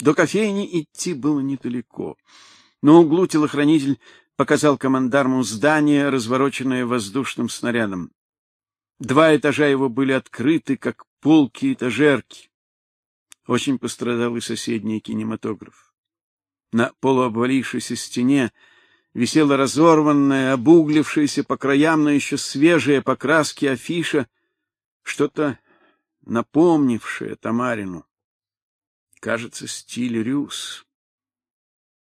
До кофейни идти было недалеко. На углу телохранитель показал командарму здание, развороченное воздушным снарядом. Два этажа его были открыты, как полки этажерки. Очень пострадал и соседний кинематограф. На полуобвалившейся стене висела разорванная, обуглившаяся по краям, но еще свежая по краске афиша, что-то напомнившее Тамарину. Кажется, стиль Рюс.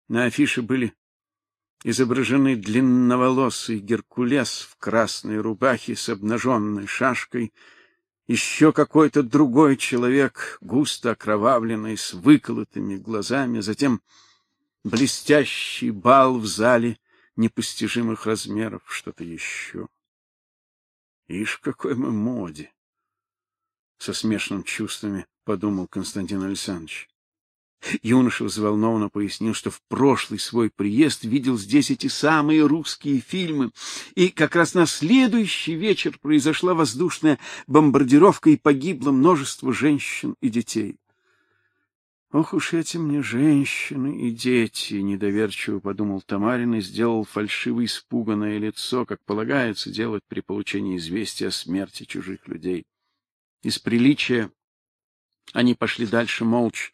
На афише были изображены длинноволосый Геркулес в красной рубахе с обнаженной шашкой, еще какой-то другой человек, густо окровавленный, с выколотыми глазами, затем блестящий бал в зале непостижимых размеров, что-то еще. Ишь, какой мы моде! Со смешанными чувствами подумал Константин Александрович. Юноша взволнованно пояснил, что в прошлый свой приезд видел здесь эти самые русские фильмы, и как раз на следующий вечер произошла воздушная бомбардировка и погибло множество женщин и детей. Ох уж эти мне женщины и дети, недоверчиво подумал Тамарин и сделал фальшиво испуганное лицо, как полагается делать при получении известия о смерти чужих людей. Из приличия они пошли дальше молча.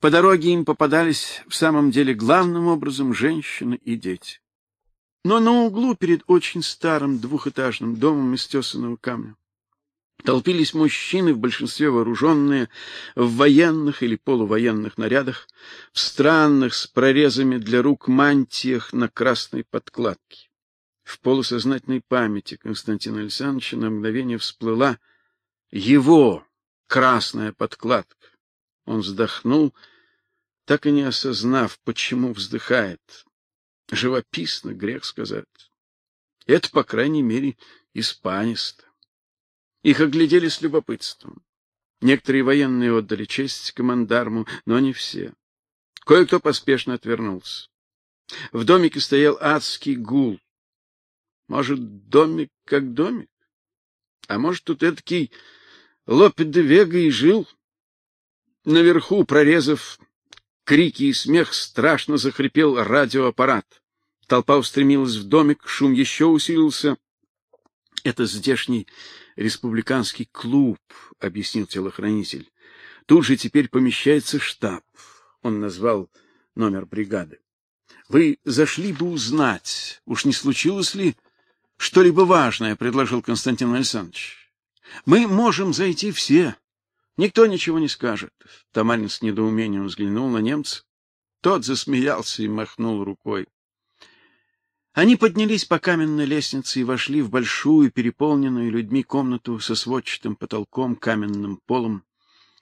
По дороге им попадались в самом деле главным образом женщины и дети. Но на углу перед очень старым двухэтажным домом из тесаного камня толпились мужчины, в большинстве вооруженные, в военных или полувоенных нарядах, в странных с прорезами для рук мантиях на красной подкладке. В полусознательной памяти Константина Александровича на мгновение всплыла его красная подкладка. Он вздохнул так и не осознав, почему вздыхает. Живописно, грех сказать. Это, по крайней мере, испанисто. Их оглядели с любопытством. Некоторые военные отдали честь командарму, но не все. Кое-кто поспешно отвернулся. В домике стоял адский гул. Может, домик как домик? А может, тут эдакий Лопе де Вега и жил? Наверху, прорезав крики и смех, страшно захрипел радиоаппарат. Толпа устремилась в домик, шум еще усилился. Это здешний республиканский клуб, объяснил телохранитель. Тут же теперь помещается штаб. Он назвал номер бригады. Вы зашли бы узнать, уж не случилось ли что-либо важное, предложил Константин Александрович. Мы можем зайти все. Никто ничего не скажет. Тамарин с недоумением взглянул на немца. Тот засмеялся и махнул рукой. Они поднялись по каменной лестнице и вошли в большую, переполненную людьми комнату со сводчатым потолком, каменным полом.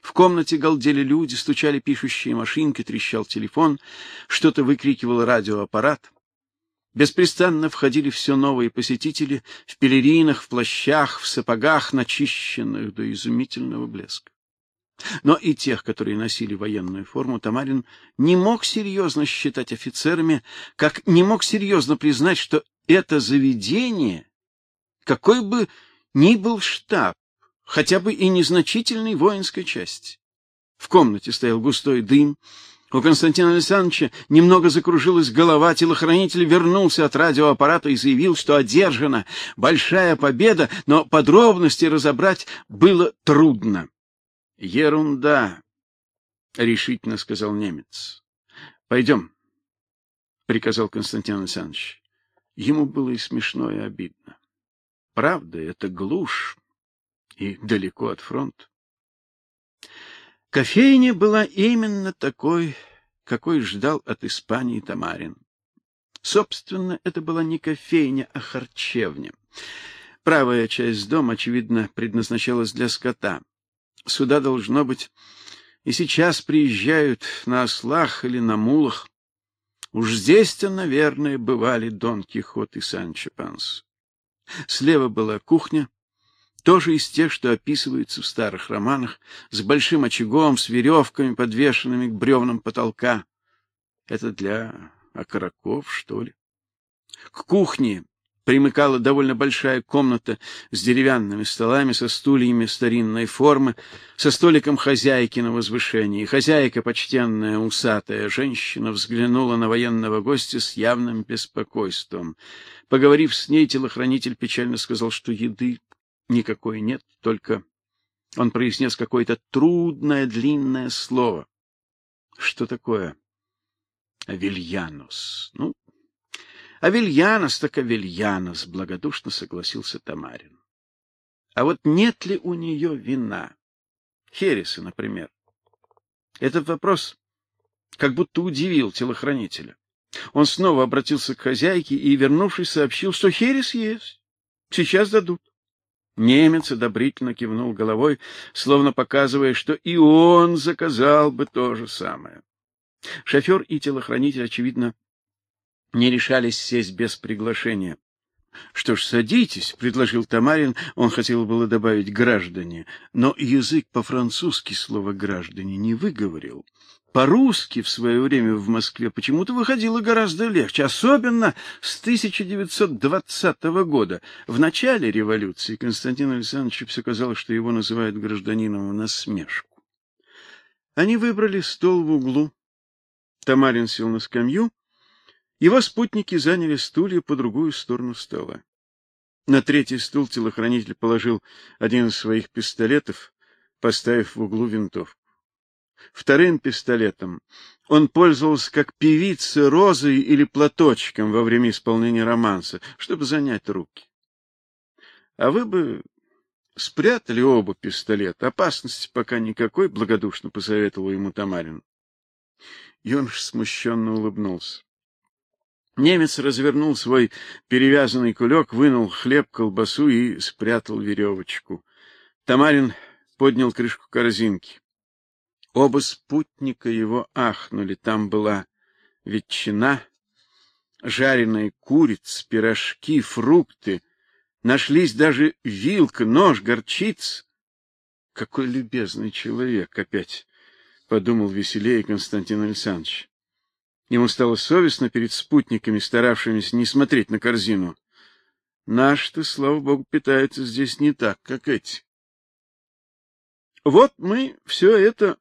В комнате галдели люди, стучали пишущие машинки, трещал телефон, что-то выкрикивал радиоаппарат. Беспрестанно входили все новые посетители в пелеринах, в плащах, в сапогах, начищенных до изумительного блеска. Но и тех, которые носили военную форму, Тамарин не мог серьезно считать офицерами, как не мог серьезно признать, что это заведение, какой бы ни был штаб, хотя бы и незначительной воинской части. В комнате стоял густой дым. У Константина Александровича немного закружилась голова, телохранитель вернулся от радиоаппарата и заявил, что одержана большая победа, но подробности разобрать было трудно. Ерунда, решительно сказал немец. Пойдем, приказал Константин Александрович. Ему было и смешно, и обидно. Правда, это глушь и далеко от фронта. Кофейня была именно такой, какой ждал от Испании Тамарин. Собственно, это была не кофейня, а харчевня. Правая часть дома, очевидно, предназначалась для скота. Сюда должно быть и сейчас приезжают на ослах или на мулах. Уж здесь-то, наверное, бывали Дон Кихот и Санчо Панс. Слева была кухня, тоже из тех, что описываются в старых романах, с большим очагом, с веревками, подвешенными к бревнам потолка. Это для окороков, что ли? К кухне примыкала довольно большая комната с деревянными столами, со стульями старинной формы, со столиком хозяйки на возвышении. Хозяйка, почтенная усатая женщина, взглянула на военного гостя с явным беспокойством. Поговорив с ней, телохранитель печально сказал, что еды никакой нет, только он произнес какое-то трудное длинное слово. Что такое? Авельянус. Ну, Авельянос так Авельянос, благодушно согласился Тамарин. А вот нет ли у нее вина? Хереса, например. Этот вопрос как будто удивил телохранителя. Он снова обратился к хозяйке и, вернувшись, сообщил, что херес есть. Сейчас дадут. Немец одобрительно кивнул головой, словно показывая, что и он заказал бы то же самое. Шофер и телохранитель, очевидно, не решались сесть без приглашения. Что ж, садитесь, предложил Тамарин. Он хотел было добавить граждане, но язык по-французски слово граждане не выговорил. По-русски в свое время в Москве почему-то выходило гораздо легче, особенно с 1920 года. В начале революции Константину Александровичу все казалось, что его называют гражданином в насмешку. Они выбрали стол в углу. Тамарин сел на скамью, его спутники заняли стулья по другую сторону стола. На третий стул телохранитель положил один из своих пистолетов, поставив в углу винтовку. Вторым пистолетом он пользовался как певица розой или платочком во время исполнения романса, чтобы занять руки. А вы бы спрятали оба пистолета. Опасности пока никакой, благодушно посоветовал ему Тамарин. Юноша смущенно улыбнулся. Немец развернул свой перевязанный кулек, вынул хлеб, колбасу и спрятал веревочку. Тамарин поднял крышку корзинки. Оба спутника его ахнули. Там была ветчина, жареная курица, пирожки, фрукты. Нашлись даже вилка, нож, горчица. Какой любезный человек опять, подумал веселее Константин Александрович. Ему стало совестно перед спутниками, старавшимися не смотреть на корзину. Наш-то, слава богу, питается здесь не так, как эти. Вот мы все это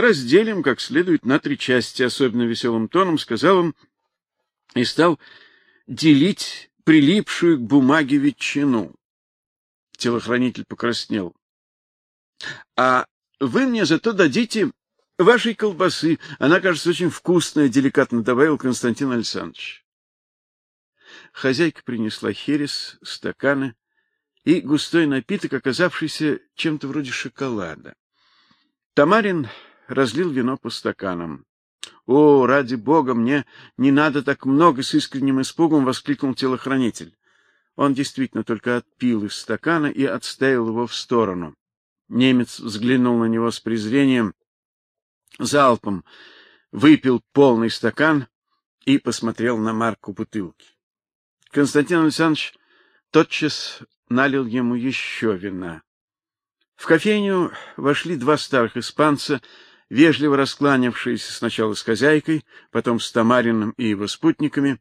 разделим как следует на три части, особенно веселым тоном сказал он и стал делить прилипшую к бумаге ветчину. Телохранитель покраснел. А вы мне зато дадите Вашей колбасы, она, кажется, очень вкусная, деликатно добавил Константин Александрович. Хозяйка принесла херес, стаканы и густой напиток, оказавшийся чем-то вроде шоколада. Тамарин разлил вино по стаканам. "О, ради бога, мне не надо так много", с искренним испугом воскликнул телохранитель. Он действительно только отпил из стакана и отставил его в сторону. Немец взглянул на него с презрением залпом выпил полный стакан и посмотрел на марку бутылки. Константин Александрович тотчас налил ему еще вина. В кофейню вошли два старых испанца, вежливо раскланявшиеся сначала с хозяйкой, потом с Тамариным и его спутниками.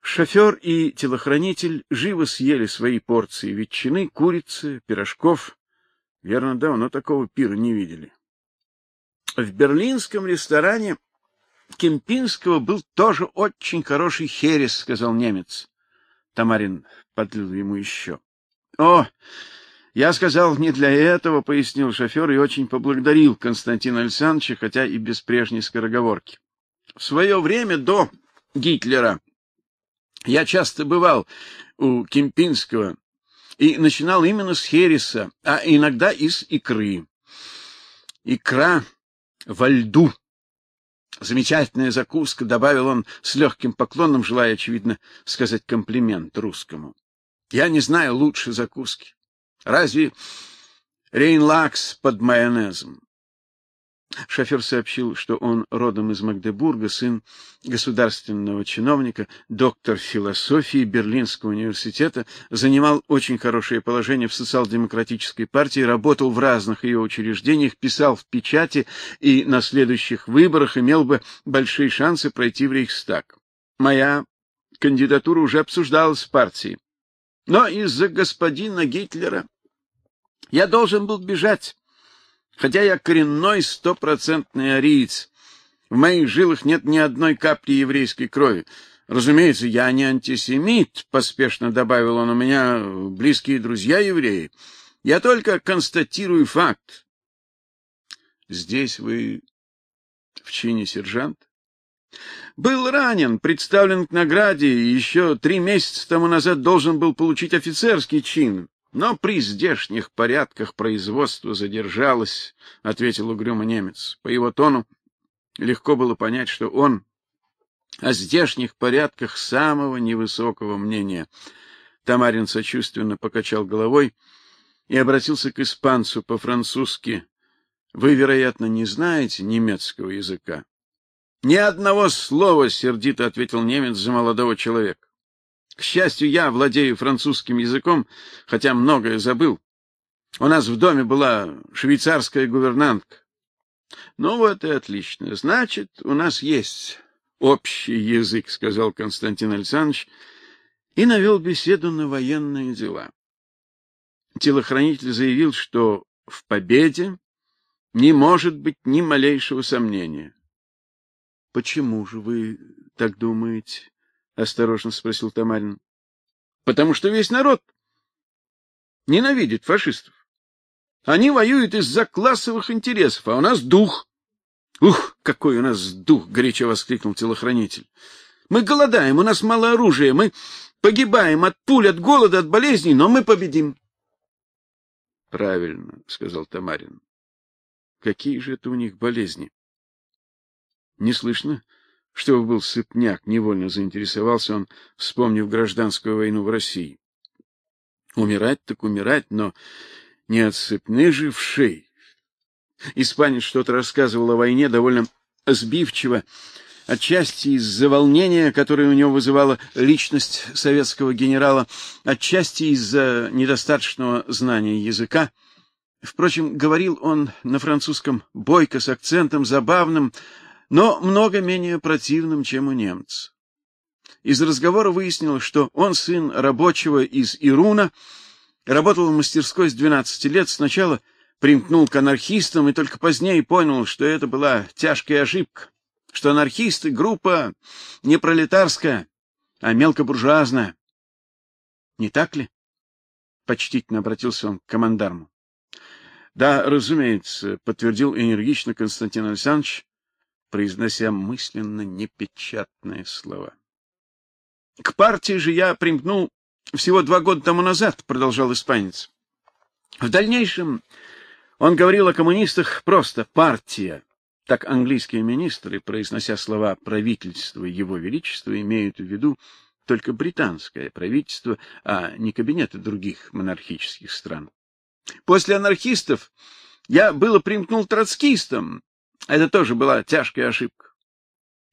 Шофер и телохранитель живо съели свои порции ветчины, курицы, пирожков. Верно, давно такого пира не видели. В берлинском ресторане Кемпинского был тоже очень хороший херес, сказал немец. Тамарин подлил ему еще. О, я сказал не для этого, пояснил шофер и очень поблагодарил Константина Александровича, хотя и без прежней скороговорки. В свое время до Гитлера я часто бывал у Кемпинского и начинал именно с хереса, а иногда из икры. Икра во льду. Замечательная закуска, добавил он с легким поклоном, желая очевидно сказать комплимент русскому. Я не знаю лучше закуски. Разве рейнлакс под майонезом? Шофер сообщил, что он родом из Магдебурга, сын государственного чиновника, доктор философии Берлинского университета, занимал очень хорошее положение в социал-демократической партии, работал в разных ее учреждениях, писал в печати и на следующих выборах имел бы большие шансы пройти в Рейхстаг. Моя кандидатура уже обсуждалась в партии. Но из-за господина Гитлера я должен был бежать. Хотя я коренной стопроцентный ариец. В моих жилах нет ни одной капли еврейской крови. Разумеется, я не антисемит, поспешно добавил он. У меня близкие друзья евреи. Я только констатирую факт. Здесь вы в чине сержант? Был ранен, представлен к награде и еще три месяца тому назад должен был получить офицерский чин. Но при здешних порядках производство задержалось, ответил угрюмо немец. По его тону легко было понять, что он о здешних порядках самого невысокого мнения. Тамарин сочувственно покачал головой и обратился к испанцу по-французски: "Вы, вероятно, не знаете немецкого языка?" "Ни одного слова", сердито ответил немец за молодого человека. К счастью, я владею французским языком, хотя многое забыл. У нас в доме была швейцарская гувернантка. Ну вот и отлично. Значит, у нас есть общий язык, сказал Константин Александрович и навел беседу на военные дела. Телохранитель заявил, что в победе не может быть ни малейшего сомнения. Почему же вы так думаете? осторожно спросил Тамарин. Потому что весь народ ненавидит фашистов. Они воюют из-за классовых интересов, а у нас дух. Ух, какой у нас дух, горячо воскликнул телохранитель. Мы голодаем, у нас мало оружия, мы погибаем от пуль, от голода, от болезней, но мы победим. Правильно, сказал Тамарин. Какие же это у них болезни? Не слышно, что был сыпняк, невольно заинтересовался он, вспомнив гражданскую войну в России. Умирать так умирать, но не от сыпны же вшей. Испанец что-то рассказывал о войне довольно сбивчиво, отчасти из-за волнения, которое у него вызывала личность советского генерала, отчасти из-за недостаточного знания языка. Впрочем, говорил он на французском бойко с акцентом забавным, но много менее противным, чем у немца. Из разговора выяснилось, что он сын рабочего из Ируна, работал в мастерской с 12 лет, сначала примкнул к анархистам и только позднее понял, что это была тяжкая ошибка, что анархисты группа не пролетарская, а мелкобуржуазная. Не так ли? почтительно обратился он к командарму. Да, разумеется, подтвердил энергично Константин Александрович, произнося мысленно непечатные слова. К партии же я примкнул всего два года тому назад, продолжал испанец. В дальнейшем он говорил о коммунистах просто партия. Так английские министры, произнося слова правительство его величества, имеют в виду только британское правительство, а не кабинеты других монархических стран. После анархистов я было примкнул троцкистам, это тоже была тяжкая ошибка.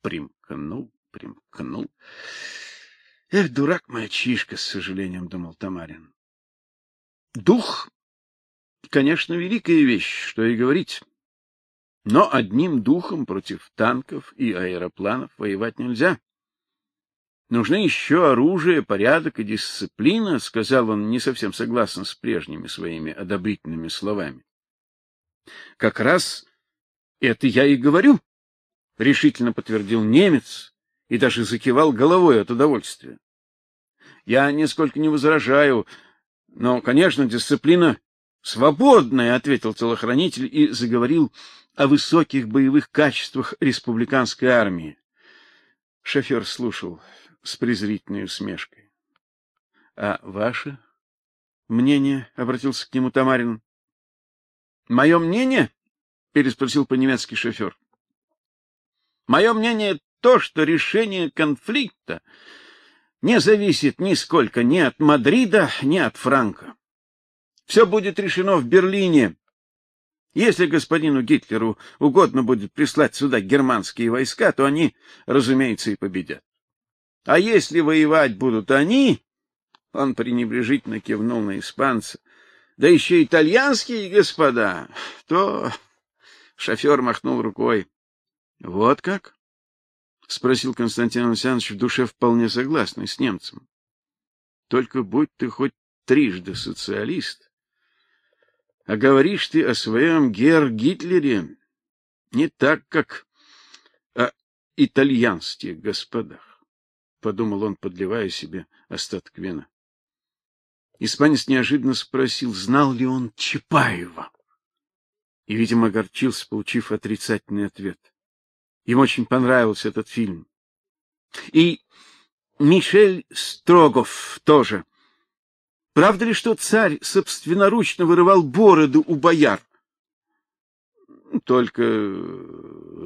Примкнул, примкнул. Эх, дурак мальчишка, с сожалением думал Тамарин. Дух, конечно, великая вещь, что и говорить. Но одним духом против танков и аэропланов воевать нельзя. Нужны еще оружие, порядок и дисциплина, сказал он, не совсем согласно с прежними своими одобрительными словами. Как раз это я и говорю, решительно подтвердил немец и даже закивал головой от удовольствия. Я нисколько не возражаю, но, конечно, дисциплина свободная, ответил телохранитель и заговорил о высоких боевых качествах республиканской армии. Шофер слушал с презрительной усмешкой. А ваше мнение, обратился к нему Тамарин. Мое мнение? Переспросил по-немецки шофер. Мое мнение то, что решение конфликта не зависит нисколько ни от Мадрида, ни от Франка. Все будет решено в Берлине. Если господину Гитлеру угодно будет прислать сюда германские войска, то они, разумеется, и победят. А если воевать будут они, он пренебрежительно кивнул на испанца, да еще итальянские господа, то Шофер махнул рукой. Вот как? спросил Константин Александрович в душе вполне согласный с немцем. Только будь ты хоть трижды социалист, а говоришь ты о своем гер Гитлере не так, как о итальянских господах, подумал он, подливая себе остаток вина. Испанец неожиданно спросил, знал ли он Чапаева. И, видимо, огорчился, получив отрицательный ответ. Ему очень понравился этот фильм. И Мишель Строгов тоже. Правда ли, что царь собственноручно вырывал бороды у бояр? Только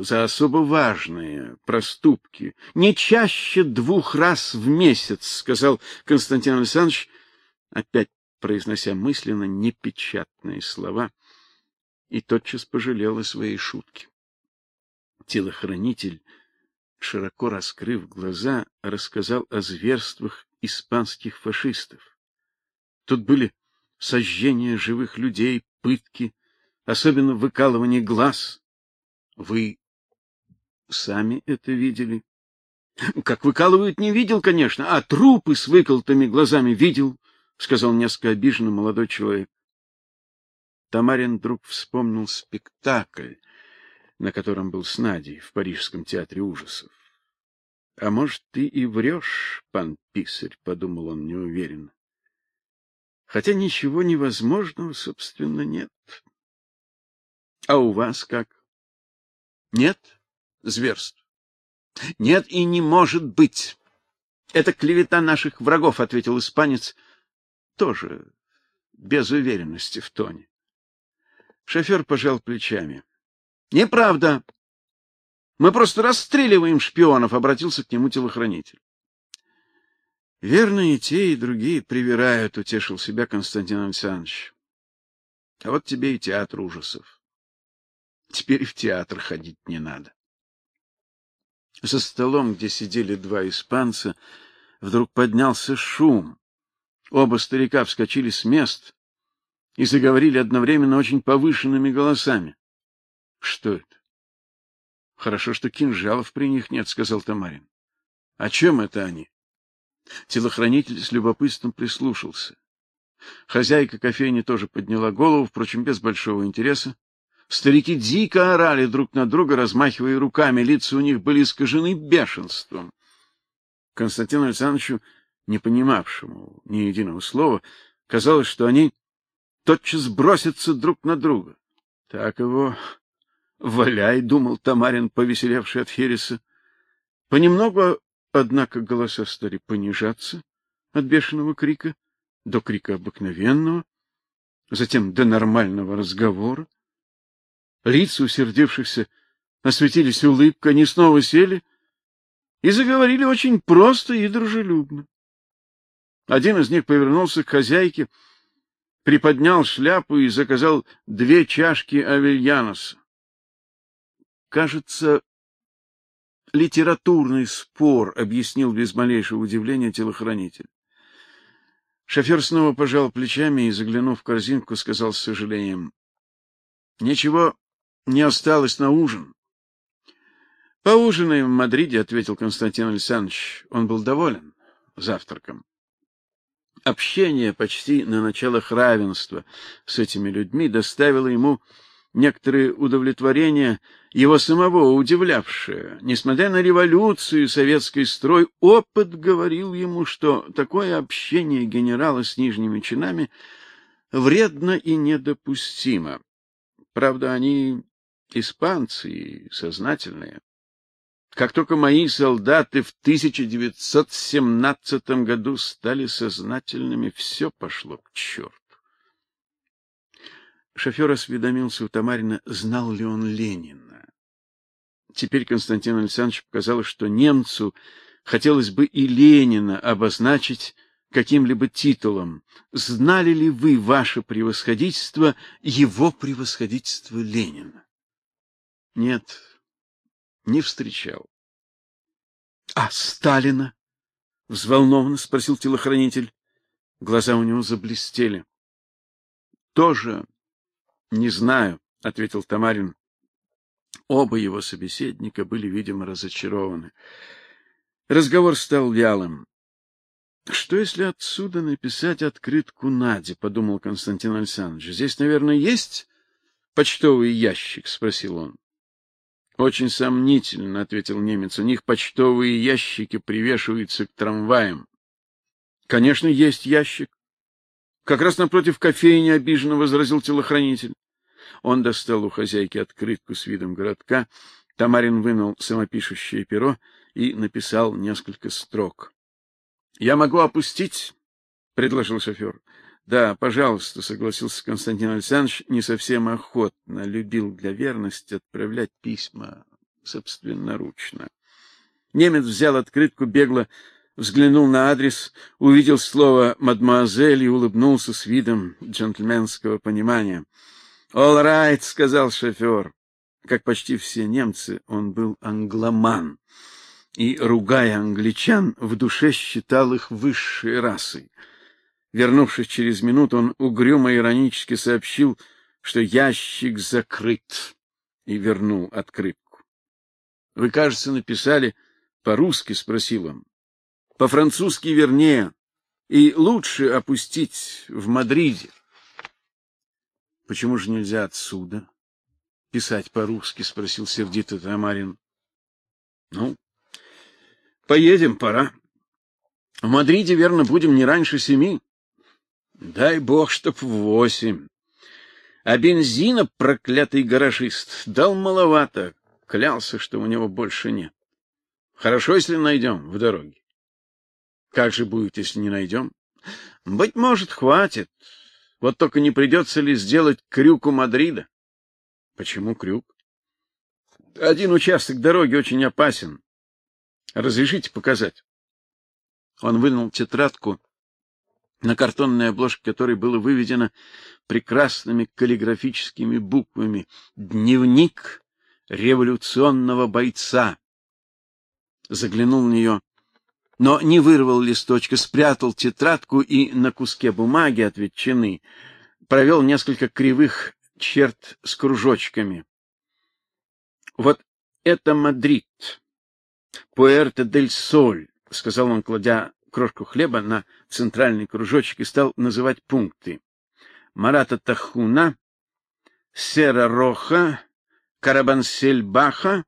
за особо важные проступки. Не чаще двух раз в месяц, сказал Константин Александрович, опять произнося мысленно непечатные слова, и тотчас пожалел о своей шутке. Телохранитель, широко раскрыв глаза, рассказал о зверствах испанских фашистов. Тут были сожжение живых людей, пытки, особенно выкалывание глаз. Вы сами это видели? Как выкалывают, не видел, конечно, а трупы с выколотыми глазами видел, сказал несколько обиженно молодой человек. Тамарин вдруг вспомнил спектакль, на котором был с Надей в Парижском театре ужасов. А может, ты и врешь, пан писарь, подумал он неуверенно. Хотя ничего невозможного, собственно, нет. А у вас как? Нет зверств. Нет и не может быть. Это клевета наших врагов, ответил испанец, тоже без уверенности в тоне. Шофер пожал плечами. Неправда. Мы просто расстреливаем шпионов, обратился к нему телохранитель. Верно, и те, и другие привирают, утешил себя Константин Александрович. А вот тебе и театр ужасов. Теперь в театр ходить не надо. За столом, где сидели два испанца, вдруг поднялся шум. Оба старика вскочили с мест и заговорили одновременно очень повышенными голосами. Что это? Хорошо, что кинжалов при них нет, сказал Тамарин. О чем это они? Телохранитель с любопытством прислушался. Хозяйка кофейни тоже подняла голову, впрочем, без большого интереса. Старики дико орали друг на друга, размахивая руками, лица у них были искажены бешенством. Константину Александровичу, не понимавшему ни единого слова, казалось, что они тотчас бросятся друг на друга. Так его валяй, думал Тамарин, повеселевший от Хереса. Понемногу, однако, голоса стали понижаться от бешеного крика до крика обыкновенного, затем до нормального разговора. Лица усердившихся осветились улыбкой, они снова сели и заговорили очень просто и дружелюбно. Один из них повернулся к хозяйке, приподнял шляпу и заказал две чашки авельяноса. Кажется, литературный спор, объяснил без малейшего удивления телохранитель. Шофер снова пожал плечами и, заглянув в корзинку, сказал с сожалением: "Ничего не осталось на ужин. Поужинаем в Мадриде, ответил Константин Александрович. Он был доволен завтраком. Общение почти на началах равенства с этими людьми доставило ему некоторое удовлетворение, его самого удивлявшее. Несмотря на революцию и советский строй, опыт говорил ему, что такое общение генерала с нижними чинами вредно и недопустимо. Правда, они испанцы и сознательные. Как только мои солдаты в 1917 году стали сознательными, все пошло к черту. Шофер осведомился у Тамарина, знал ли он Ленина. Теперь Константин Александрович показалось, что немцу хотелось бы и Ленина обозначить каким-либо титулом. Знали ли вы, ваше превосходительство, его превосходительство Ленина? Нет, не встречал. А Сталина? взволнованно спросил телохранитель. Глаза у него заблестели. Тоже не знаю, ответил Тамарин. Оба его собеседника были, видимо, разочарованы. Разговор стал вялым. Что если отсюда написать открытку Наде, подумал Константин Александрович. Здесь, наверное, есть почтовый ящик, спросил он. Очень сомнительно, ответил немец. У них почтовые ящики привешиваются к трамваям. Конечно, есть ящик. Как раз напротив кофейни обиженно возразил телохранитель. Он достал у хозяйки открытку с видом городка. Тамарин вынул самопишущее перо и написал несколько строк. Я могу опустить, предложил шофер. Да, пожалуйста, согласился Константин Александрович, не совсем охотно, любил для верности отправлять письма собственноручно. Немец взял открытку, бегло взглянул на адрес, увидел слово мадемуазель и улыбнулся с видом джентльменского понимания. "All right", сказал шофер. Как почти все немцы, он был англоман и, ругая англичан, в душе считал их высшей расой. Вернувшись через минуту, он угрюмо иронически сообщил, что ящик закрыт, и вернул открытку. Вы, кажется, написали по-русски, спросил он. По-французски вернее и лучше опустить в Мадриде. Почему же нельзя отсюда писать по-русски, спросил сердито Тамарин. Ну, Поедем, пора. В Мадриде, верно, будем не раньше семи. Дай бог, чтоб восемь. А бензина проклятый гаражист дал маловато, клялся, что у него больше нет. Хорошо, если найдем в дороге. Как же будет, если не найдем? Быть может, хватит. Вот только не придется ли сделать крюк у Мадрида? Почему крюк? Один участок дороги очень опасен. Разрешите показать? Он вынул тетрадку, на картонной обложке которой было выведено прекрасными каллиграфическими буквами Дневник революционного бойца. Заглянул в нее, но не вырвал листочка, спрятал тетрадку и на куске бумаги от ветчины провел несколько кривых черт с кружочками. Вот это Мадрид. Пуэрто-дель-Соль, сказал он, кладя крошку хлеба на центральный кружочек и стал называть пункты. Марата Тахуна, Сера Роха, Карабансель-Баха.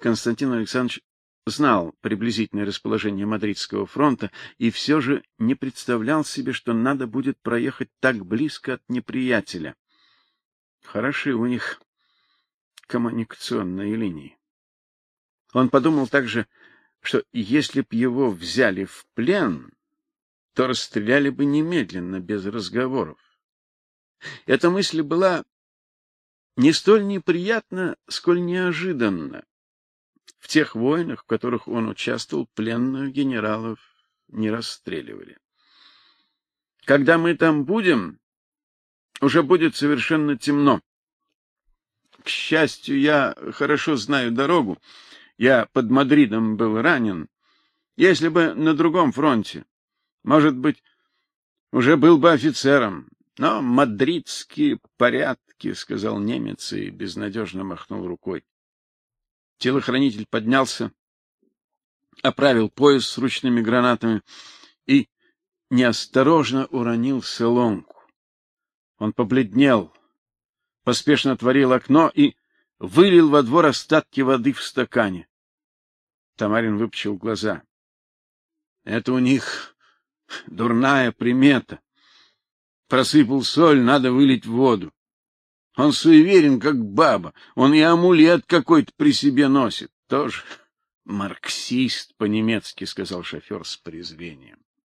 Константин Александрович знал приблизительное расположение мадридского фронта и все же не представлял себе, что надо будет проехать так близко от неприятеля. Хороши у них коммуникационные линии. Он подумал также, что если б его взяли в плен, то расстреляли бы немедленно без разговоров. Эта мысль была не столь неприятна, сколь неожиданна. В тех войнах, в которых он участвовал, пленных генералов не расстреливали. Когда мы там будем, уже будет совершенно темно. К счастью, я хорошо знаю дорогу я под Мадридом был ранен. Если бы на другом фронте, может быть, уже был бы офицером. Но мадридские порядки, сказал немец и безнадежно махнул рукой. Телохранитель поднялся, оправил пояс с ручными гранатами и неосторожно уронил соломку. Он побледнел, поспешно отворил окно и вылил во двор остатки воды в стакане. Тамарин выпучил глаза. Это у них дурная примета. Просыпал соль, надо вылить в воду. Он суеверен, как баба. Он и амулет какой-то при себе носит. Тоже марксист по-немецки, сказал шофер с презрением.